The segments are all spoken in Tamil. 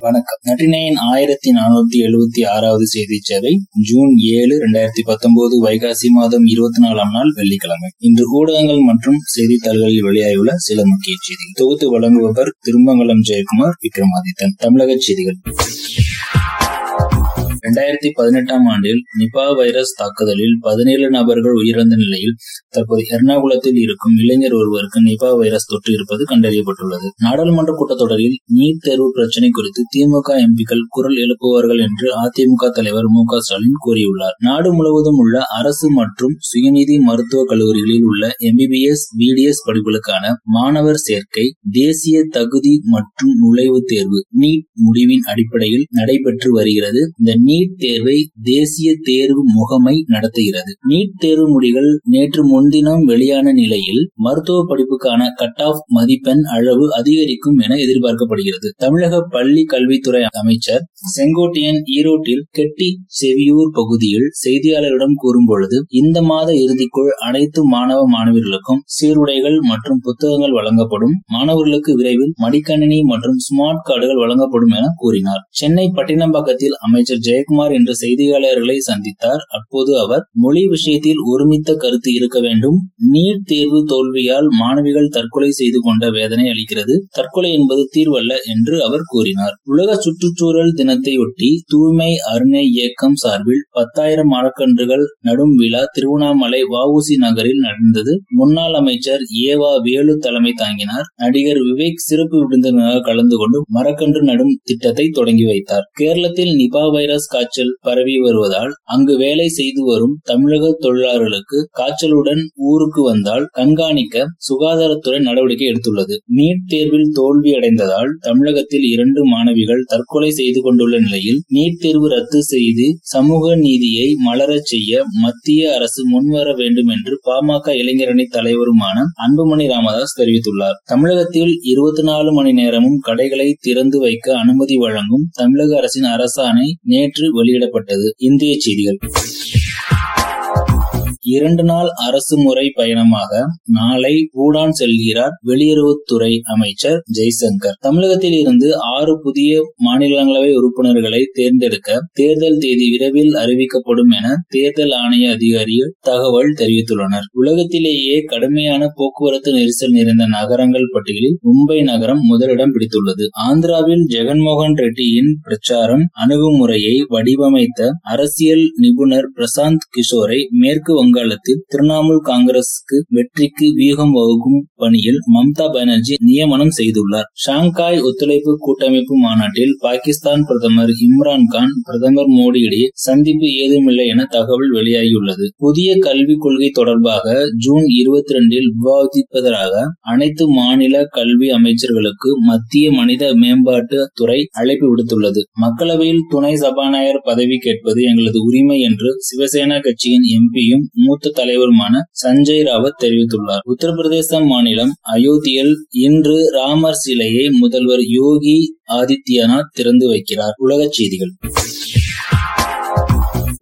வணக்கம். நட்டினையின் ஆயிரத்தி நானூத்தி எழுபத்தி ஆறாவது செய்தி சேவை ஜூன் ஏழு இரண்டாயிரத்தி பத்தொன்பது வைகாசி மாதம் இருபத்தி நாலாம் நாள் வெள்ளிக்கிழமை. இன்று ஊடகங்கள் மற்றும் செய்தித்தாள்களில் வெளியாகியுள்ள சில முக்கிய செய்திகள். தொகுத்து வழங்குபவர் திருமங்கலம் ஜெயக்குமார் விக்ரமாதித்தன். தமிழக செய்திகள். இரண்டாயிரத்தி பதினெட்டாம் ஆண்டில் நிபா வைரஸ் தாக்குதலில் பதினேழு நபர்கள் உயிரிழந்த நிலையில் தற்போது எர்ணாகுளத்தில் இருக்கும் இளைஞர் ஒருவருக்கு நிபா வைரஸ் தொற்று இருப்பது கண்டறியப்பட்டுள்ளது. நாடாளுமன்ற கூட்டத்தொடரில் நீட் தேர்வு பிரச்சினை குறித்து திமுக எம்பிக்கள் குரல் எழுப்புவார்கள் என்று அதிமுக தலைவர் மு ஸ்டாலின் கூறியுள்ளார். நாடு முழுவதும் உள்ள அரசு மற்றும் சுயநிதி மருத்துவக் கல்லூரிகளில் உள்ள எம்பிபிஎஸ் பிடிஎஸ் படிப்புகளுக்கான மாணவர் சேர்க்கை தேசிய தகுதி மற்றும் நுழைவுத் தேர்வு நீட் முடிவின் அடிப்படையில் நடைபெற்று வருகிறது. இந்த நீட் நீட் தேர்வை தேசிய தேர்வு முகமை நடத்துகிறது. நீட் தேர்வு முடிகள் நேற்று முன்தினம் வெளியான நிலையில் மருத்துவ படிப்புக்கான கட் ஆஃப் மதிப்பெண் அளவு அதிகரிக்கும் என எதிர்பார்க்கப்படுகிறது. தமிழக பள்ளி கல்வித்துறை அமைச்சர் செங்கோட்டையன் ஈரோட்டில் கெட்டி செவியூர் பகுதியில் செய்தியாளர்களிடம் கூறும்பொழுது இந்த மாத இறுதிக்குள் அனைத்து மாணவ மாணவியர்களுக்கும் சீருடைகள் மற்றும் புத்தகங்கள் வழங்கப்படும். மாணவர்களுக்கு விரைவில் மடிக்கணினி மற்றும் ஸ்மார்ட் கார்டுகள் வழங்கப்படும் என கூறினார். சென்னை பட்டினம்பாக்கத்தில் அமைச்சர் ஜெய ஜெயக்குமார் என்ற செய்தியாளர்களை சந்தித்தார். அப்போது அவர் மொழி விஷயத்தில் ஒருமித்த கருத்து இருக்க வேண்டும். நீட் தேர்வு தோல்வியால் மாணவிகள் தற்கொலை செய்து கொண்ட வேதனை அளிக்கிறது. தற்கொலை என்பது தீர்வல்ல என்று அவர் கூறினார். உலக சுற்றுச்சூழல் தினத்தையொட்டி தூய்மை அருணை இயக்கம் சார்பில் பத்தாயிரம் மரக்கன்றுகள் நடும் விழா திருவண்ணாமலை வஉசி நகரில் நடந்தது. முன்னாள் அமைச்சர் ஏவா வேலு தலைமை தாங்கினார். நடிகர் விவேக் சிறப்பு விருந்தினராக கலந்து கொண்டு மரக்கன்று நடும் திட்டத்தை தொடங்கி வைத்தார். கேரளத்தில் நிபா வைரஸ் காய்ச்சல் பரவி வருவதால் அங்கு வேலை செய்து வரும் தமிழக தொழிலாளர்களுக்கு காய்ச்சலுடன் ஊருக்கு வந்தால் கண்காணிக்க சுகாதாரத்துறை நடவடிக்கை எடுத்துள்ளது. நீட் தேர்வில் தோல்வி அடைந்ததால் தமிழகத்தில் இரண்டு மாணவிகள் தற்கொலை செய்து கொண்டுள்ள நிலையில் நீட் தேர்வு ரத்து செய்து சமூக நீதியை மலரச் செய்ய மத்திய அரசு முன்வர வேண்டும் என்று பாமக இளைஞரணி தலைவருமான அன்புமணி ராமதாஸ் தெரிவித்துள்ளார். தமிழகத்தில் இருபத்தி நாலு மணி நேரமும் கடைகளை திறந்து வைக்க அனுமதி வழங்கும் தமிழக அரசின் அரசாணை நேற்று நேற்று வெளியிடப்பட்டது. இந்திய செய்திகள். இரண்டு நாள் அரசு முறை பயணமாக நாளை பூடான் செல்கிறார் வெளியுறவுத்துறை அமைச்சர் ஜெய்சங்கர். தமிழகத்தில் இருந்து ஆறு புதிய மாநிலங்களவை உறுப்பினர்களை தேர்ந்தெடுக்க தேர்தல் தேதி விரைவில் அறிவிக்கப்படும் என தேர்தல் ஆணைய அதிகாரிகள் தகவல் தெரிவித்துள்ளனர். உலகத்திலேயே கடுமையான போக்குவரத்து நெரிசல் நிறைந்த நகரங்கள் பட்டியலில் மும்பை நகரம் முதலிடம் பிடித்துள்ளது. ஆந்திராவில் ஜெகன்மோகன் ரெட்டியின் பிரச்சாரம் அணுகுமுறையை வடிவமைத்த அரசியல் நிபுணர் பிரசாந்த் கிஷோரை மேற்கு வங்க வங்காளத்தில் திரிணாமுல் காங்கிரசுக்கு வெற்றிக்கு வியூகம் வகுக்கும் பணியில் மம்தா பானர்ஜி நியமனம் செய்துள்ளார். ஷாங்காய் ஒத்துழைப்பு கூட்டமைப்பு மாநாட்டில் பாகிஸ்தான் பிரதமர் இம்ரான்கான் பிரதமர் மோடி இடையே சந்திப்பு ஏதுமில்லை என தகவல் வெளியாகியுள்ளது. புதிய கல்விக் கொள்கை தொடர்பாக ஜூன் இருபத்தி ரெண்டில் விவாதிப்பதற்காக அனைத்து மாநில கல்வி அமைச்சர்களுக்கு மத்திய மனித மேம்பாட்டு துறை அழைப்பு விடுத்துள்ளது. மக்களவையில் துணை சபாநாயகர் பதவி கேட்பது எங்களது உரிமை என்று சிவசேனா கட்சியின் எம்பியும் மூத்த தலைவருமான சஞ்சய் ராவத் தெரிவித்துள்ளார். உத்தரப்பிரதேச மாநிலம் அயோத்தியில் இன்று ராமர் சிலையை முதல்வர் யோகி ஆதித்யநாத் திறந்து வைக்கிறார். உலகச் செய்திகள்.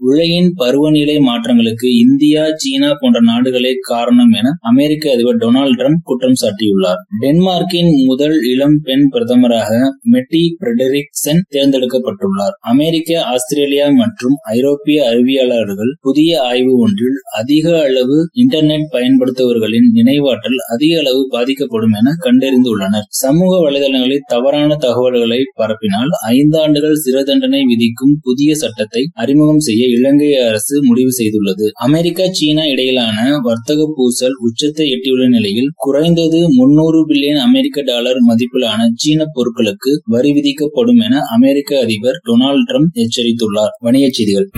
உலகின் பருவநிலை மாற்றங்களுக்கு இந்தியா சீனா போன்ற நாடுகளே காரணம் என அமெரிக்க அதிபர் டொனால்டு டிரம்ப் குற்றம் சாட்டியுள்ளார். டென்மார்க்கின் முதல் இளம் பெண் பிரதமராக மெட்டி பிரெடரிக்சன் தேர்ந்தெடுக்கப்பட்டுள்ளார். அமெரிக்க ஆஸ்திரேலியா மற்றும் ஐரோப்பிய அறிவியலாளர்கள் புதிய ஆய்வு ஒன்றில் அதிக அளவு இன்டர்நெட் பயன்படுத்துபவர்களின் நினைவாற்றல் அதிக அளவு பாதிக்கப்படும் என கண்டறிந்துள்ளனர். சமூக வலைதளங்களில் தவறான தகவல்களை பரப்பினால் ஐந்து ஆண்டுகள் சிறை தண்டனை விதிக்கும் புதிய சட்டத்தை அறிமுகம் செய்ய இலங்கை அரசு முடிவு செய்துள்ளது. அமெரிக்கா சீனா இடையிலான வர்த்தக பூசல் உச்சத்தை எட்டியுள்ள நிலையில் குறைந்தது முன்னூறு பில்லியன் அமெரிக்க டாலர் மதிப்பிலான சீன பொருட்களுக்கு வரி விதிக்கப்படும் என அமெரிக்க அதிபர் டொனால்டு டிரம்ப் எச்சரித்துள்ளார். வணிகச் செய்திகள்.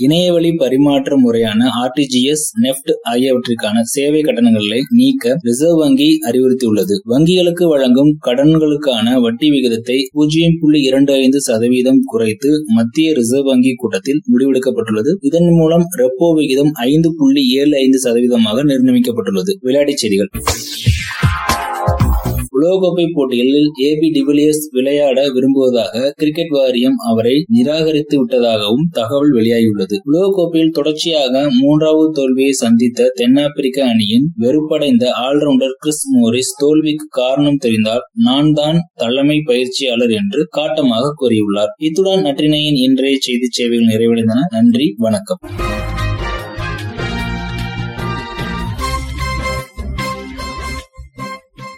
இணையவழி பரிமாற்ற முறையான ஆர்டிஜிஎஸ் நெப்ட் ஆகியவற்றிற்கான சேவை கட்டணங்களை நீக்க ரிசர்வ் வங்கி அறிவுறுத்தியுள்ளது. வங்கிகளுக்கு வழங்கும் கடன்களுக்கான வட்டி விகிதத்தை பூஜ்ஜியம் புள்ளி இரண்டு ஐந்து சதவீதம் குறைத்து மத்திய ரிசர்வ் வங்கி கூட்டத்தில் முடிவெடுக்கப்பட்டுள்ளது. இதன் மூலம் ரெப்போ விகிதம் ஐந்து புள்ளி ஏழு ஐந்து சதவீதமாக நிர்ணயிக்கப்பட்டுள்ளது. விளையாட்டுச் செய்திகள். உலகக்கோப்பை போட்டிகளில் ஏ பி டிவிலியர்ஸ் விளையாட விரும்புவதாக கிரிக்கெட் வாரியம் அவரை நிராகரித்து விட்டதாகவும் தகவல் வெளியாகியுள்ளது. உலகக்கோப்பையில் தொடர்ச்சியாக மூன்றாவது தோல்வியை சந்தித்த தென்னாப்பிரிக்க அணியின் வெறுப்படைந்த ஆல்ரவுண்டர் கிறிஸ் மோரிஸ் தோல்விக்கு காரணம் தெரிந்தால் நான் தான் தலைமை பயிற்சியாளர் என்று காட்டமாக கூறியுள்ளார். இத்துடன் நற்றினையின் இன்றைய செய்தி சேவைகள் நிறைவடைந்தன. நன்றி வணக்கம்.